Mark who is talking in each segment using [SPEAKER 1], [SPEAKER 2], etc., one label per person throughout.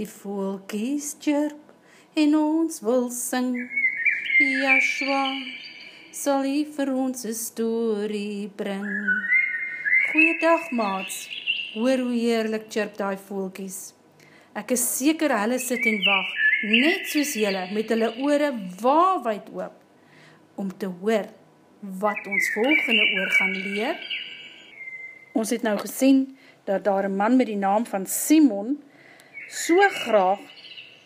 [SPEAKER 1] Die volkies chirp en ons wil sing. Joshua sal hy vir ons een story bring. Goeiedag maats, hoor hoe heerlik chirp die volkies. Ek is seker hulle sit en wacht, net soos jylle, met hulle oore waawheid oop, om te hoor wat ons volgende oor gaan leer. Ons het nou gesien, dat daar een man met die naam van Simon so graag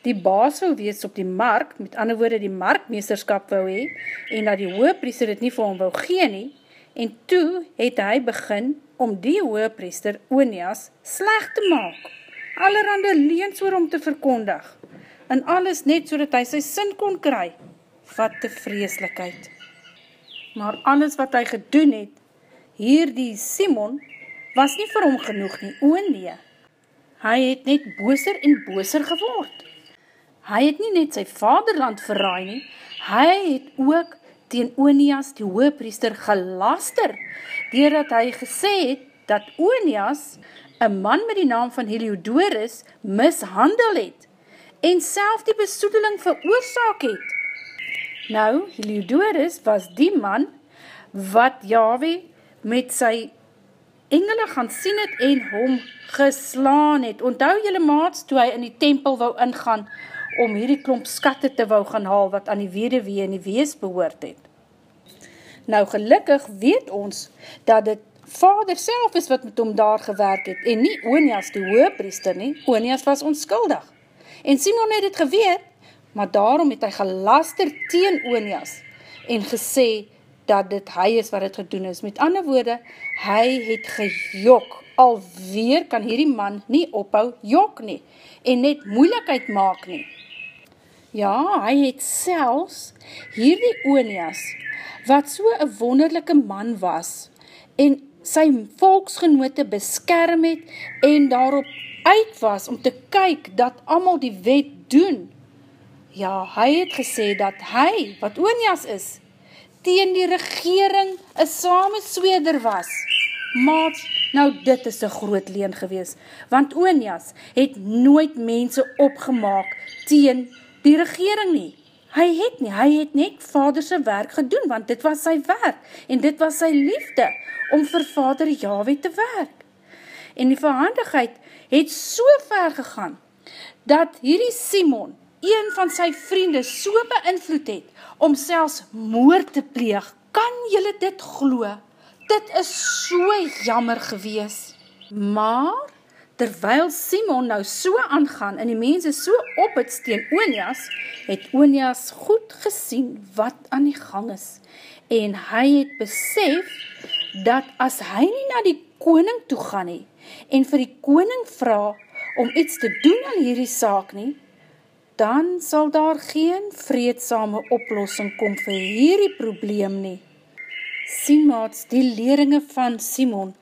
[SPEAKER 1] die baas wou wees op die mark, met ander woorde die markmeesterskap wou hee, en dat die hoopriester het nie vir hom wou gee nie, en toe het hy begin om die hoopriester Onias sleg te maak, allerhande leens oor om te verkondig, en alles net so dat hy sy sin kon kry, wat te vreeslikheid. Maar alles wat hy gedoen het, hier die Simon, was nie vir hom genoeg nie, o nee. Hy het net booser en booser geword. Hy het nie net sy vaderland verraai nie, hy het ook teen Onias die hoopriester gelaster, doordat hy gesê het dat Onias, een man met die naam van Heliodorus, mishandel het, en self die besoedeling veroorzaak het. Nou, Heliodorus was die man, wat Yahweh met sy engele gaan sien het en hom geslaan het. Onthou jylle maats toe hy in die tempel wou ingaan om hierdie klomp skatte te wou gaan haal wat aan die wederwee en die wees behoort het. Nou gelukkig weet ons dat dit vader self is wat met hom daar gewerk het en nie Onias die hoopriester nie. Onias was onskuldig. En Simon het het geweet, maar daarom het hy gelaster teen Onias en gesê, dat dit hy is wat het gedoen is. Met ander woorde, hy het gejok. Alweer kan hierdie man nie ophou jok nie en net moeilikheid maak nie. Ja, hy het selfs hierdie Onias, wat so een wonderlijke man was en sy volksgenote beskerm het en daarop uit was om te kyk dat allemaal die wet doen. Ja, hy het gesê dat hy, wat Onias is, teen die regering een samensweder was. Maat, nou dit is een groot leen gewees, want Onias het nooit mense opgemaak teen die regering nie. Hy het nie, hy het net vaderse werk gedoen, want dit was sy werk, en dit was sy liefde, om vir vader Yahweh te werk. En die verhandigheid het so ver gegaan, dat hierdie Simon, een van sy vriende, so beïnvloed het, om selfs moord te pleeg, kan jylle dit glo? Dit is so jammer gewees. Maar, terwyl Simon nou so aangaan en die mense so op het steen Onias, het Onias goed gesien wat aan die gang is. En hy het besef, dat as hy nie na die koning toe gaan nie, en vir die koning vraag om iets te doen aan hierdie saak nie, dan sal daar geen vreedsame oplossing kom vir hierdie probleem nie. Sienmaats, die leringe van Simon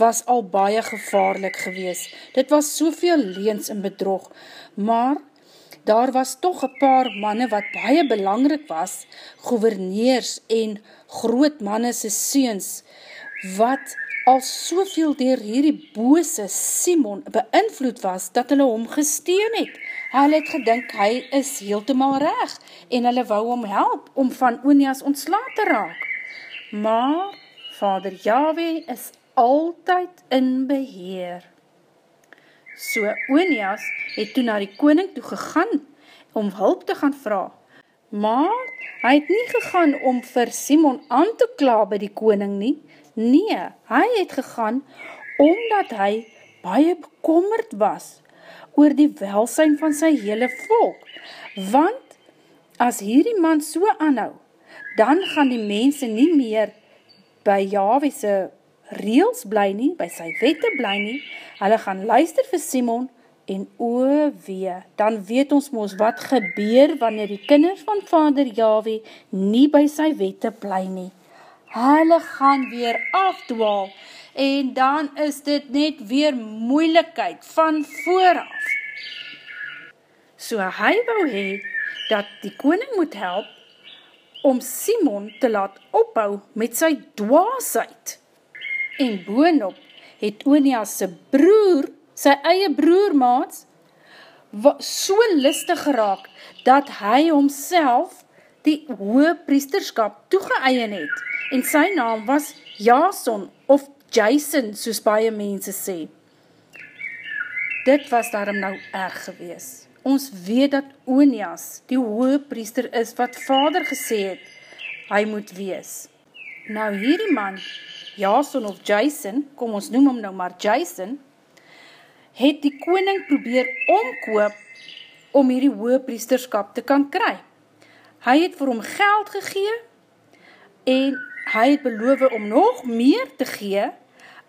[SPEAKER 1] was al baie gevaarlik gewees. Dit was soveel leens en bedrog, maar daar was toch een paar manne wat baie belangrik was, gouverneurs en groot manne se seens, wat al soveel dier hierdie bose Simon beïnvloed was, dat hulle hom gesteen het. Hulle het gedink hy is heeltemaal reg en hulle wou hom help om van Onias ontslaan te raak. Maar vader Yahweh is altyd in beheer. So Onias het toe na die koning toe gegaan om hulp te gaan vraag. Maar hy het nie gegaan om vir Simon aan te kla by die koning nie. Nee, hy het gegaan omdat hy baie bekommerd was oor die welsijn van sy hele volk. Want, as hierdie man so aanhou, dan gaan die mense nie meer by Yahwehse reels bly nie, by sy wette bly nie, hulle gaan luister vir Simon, en o wee, dan weet ons moos wat gebeur wanneer die kinders van vader Yahweh nie by sy wette bly nie. Hulle gaan weer afdwaal, en dan is dit net weer moeilikheid van vooraf. So hy wou hee, dat die koning moet help, om Simon te laat ophou met sy dwaasheid. En boonop het Onias sy broer, sy eie broer maats, so listig geraak, dat hy homself die hoë priesterskap toegeëien het, en sy naam was Jason of Jason, soos baie mense sê. Dit was daarom nou erg gewees. Ons weet dat Onias die hoë priester is wat vader gesê het, hy moet wees. Nou hierdie man, Jason of Jason, kom ons noem hom nou maar Jason, het die koning probeer omkoop om hierdie hoë priesterskap te kan kry. Hy het vir hom geld gegee en hy het beloof om nog meer te gee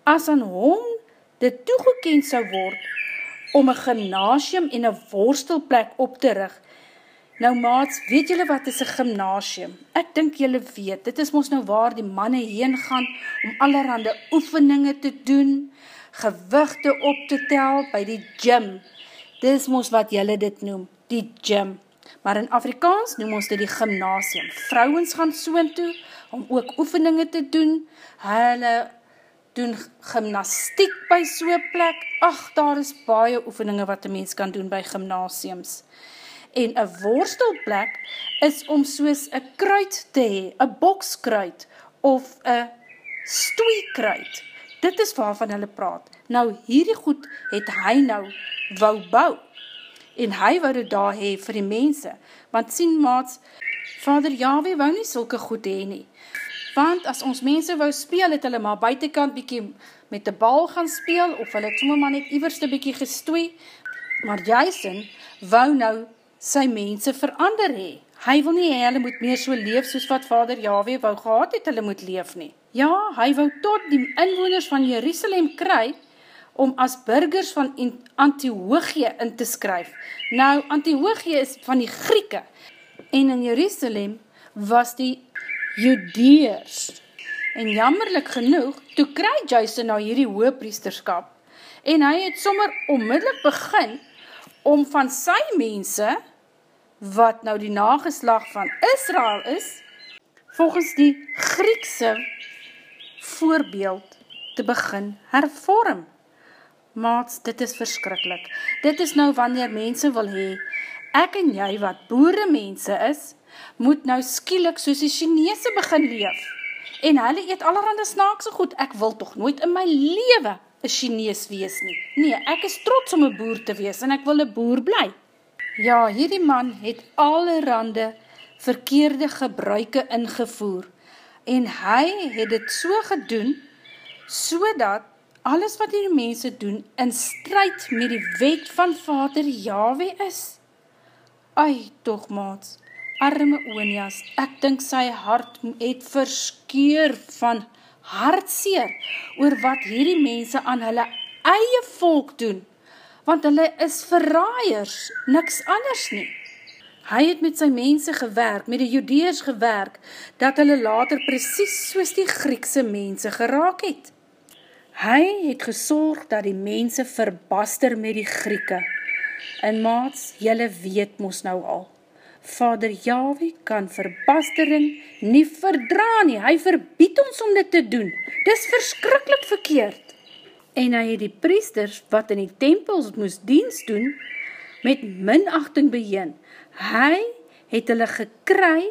[SPEAKER 1] as aan hom dit toegekend sou word om een gymnasium en een worstelplek op te rig. Nou maats, weet julle wat is een gymnasium? Ek dink julle weet, dit is ons nou waar die manne heen gaan om allerhande oefeninge te doen, gewichte op te tel by die gym. Dit is ons wat jylle dit noem, die gym. Maar in Afrikaans noem ons dit die gymnasium. Vrouwens gaan soon toe om ook oefeninge te doen. Hulle doen gymnastiek by so'n plek. Ach, daar is baie oefeninge wat die mens kan doen by gymnasiums. En een worstelplek is om soos een kruid te hee, een bokskruid of een stoeikruid dit is waarvan hulle praat. Nou, hierdie goed het hy nou wou bou, en hy wou dit daar hee vir die mense, want sien maats, vader Yahweh wou nie sulke goed hee nie, want as ons mense wou speel, het hulle maar buitenkant bykie met die bal gaan speel, of hulle het sommer maar net iwerste bykie gestoei, maar Jason wou nou sy mense verander hee, hy wil nie hee, hulle moet meer so leef, soos wat vader Yahweh wou gehad het, hulle moet leef nie. Ja, hy wou tot die inwoners van Jerusalem kry om as burgers van Antiochie in te skryf. Nou, Antiochie is van die Grieke en in Jerusalem was die Judeers. En jammerlik genoeg, toe kry Jason nou hierdie hoepriesterskap en hy het sommer onmiddellik begin om van sy mense, wat nou die nageslag van Israel is, volgens die Griekse voorbeeld te begin hervorm. Maats, dit is verskrikkelijk. Dit is nou wanneer mense wil hee, ek en jy wat boere mense is, moet nou skielik soos die Chinese begin leef. En hulle eet allerhande snaakse goed, ek wil toch nooit in my lewe een Chinees wees nie. Nee, ek is trots om een boer te wees en ek wil een boer bly. Ja, hierdie man het allerhande verkeerde gebruike ingevoer en hy het dit so gedoen, so dat alles wat die mense doen in strijd met die wet van vader Yahweh is. Ai, toch maats, arme Onias, ek dink sy hart het verskeur van hartseer oor wat hierdie mense aan hulle eie volk doen, want hulle is verraaiers, niks anders nie. Hy het met sy mense gewerk, met die judeers gewerk, dat hulle later precies soos die Griekse mense geraak het. Hy het gesorg dat die mense verbaster met die Grieke. En maats, jylle weet mos nou al, Vader Yahweh kan verbastering nie verdra nie, hy verbied ons om dit te doen, dis verskrikkelijk verkeerd. En hy het die priesters, wat in die tempels moes dienst doen, met minachting beheen, hy het hulle gekry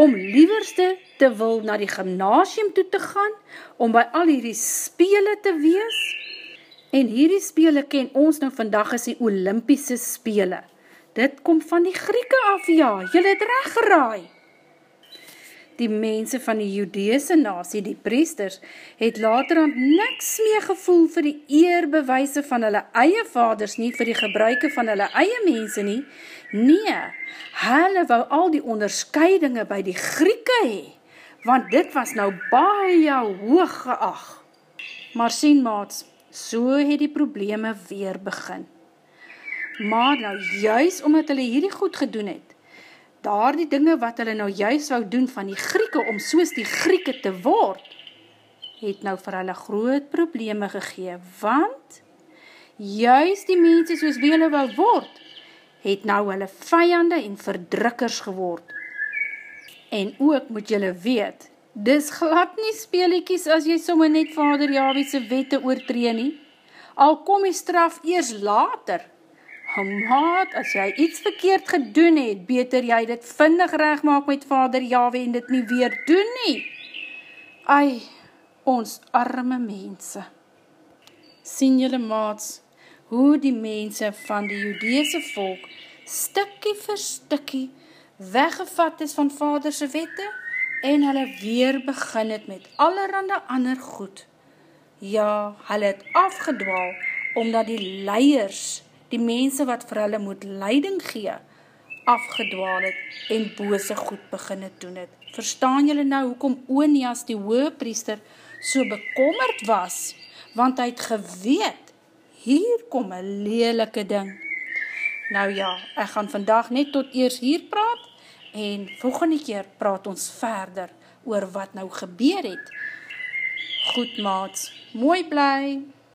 [SPEAKER 1] om lieverste te wil na die gymnasium toe te gaan, om by al hierdie spele te wees, en hierdie spele ken ons nou vandag as die Olympiese spele. Dit kom van die Grieke af, ja, jylle het recht geraai die mense van die Judeese nasie, die priesters, het later aan niks meer gevoel vir die eerbewijse van hulle eie vaders nie, vir die gebruike van hulle eie mense nie. Nee, hulle wou al die onderscheidinge by die Grieke hee, want dit was nou baie hoog geag. Maar sien maats, so het die probleme weer begin. Maar nou juist omdat hulle hierdie goed gedoen het, daar die dinge wat hulle nou juist wou doen van die Grieke om soos die Grieke te word, het nou vir hulle groot probleme gegee, want juist die mense soos wie hulle wou word, het nou hulle vijande en verdrukkers geword. En ook moet julle weet, dis glad nie speeliekies as jy somme net vader Jawiese wette oortree nie, al kom die straf eers later, Maat, as jy iets verkeerd gedoen het, beter jy dit vindig recht maak met vader Jawe en dit nie weer doen nie. Ai, ons arme mense. Sien julle maats, hoe die mense van die judeese volk stikkie vir stikkie weggevat is van vaderse wette en hulle weer begin het met allerhande ander goed. Ja, hulle het afgedwaal omdat die leiers die mense wat vir hulle moet leiding gee, afgedwaal het en bose goed begin het doen het. Verstaan julle nou hoekom Onias die hoepriester so bekommerd was, want hy het geweet, hier kom een lelike ding. Nou ja, ek gaan vandag net tot eers hier praat, en volgende keer praat ons verder oor wat nou gebeur het. Goed maats, mooi blij!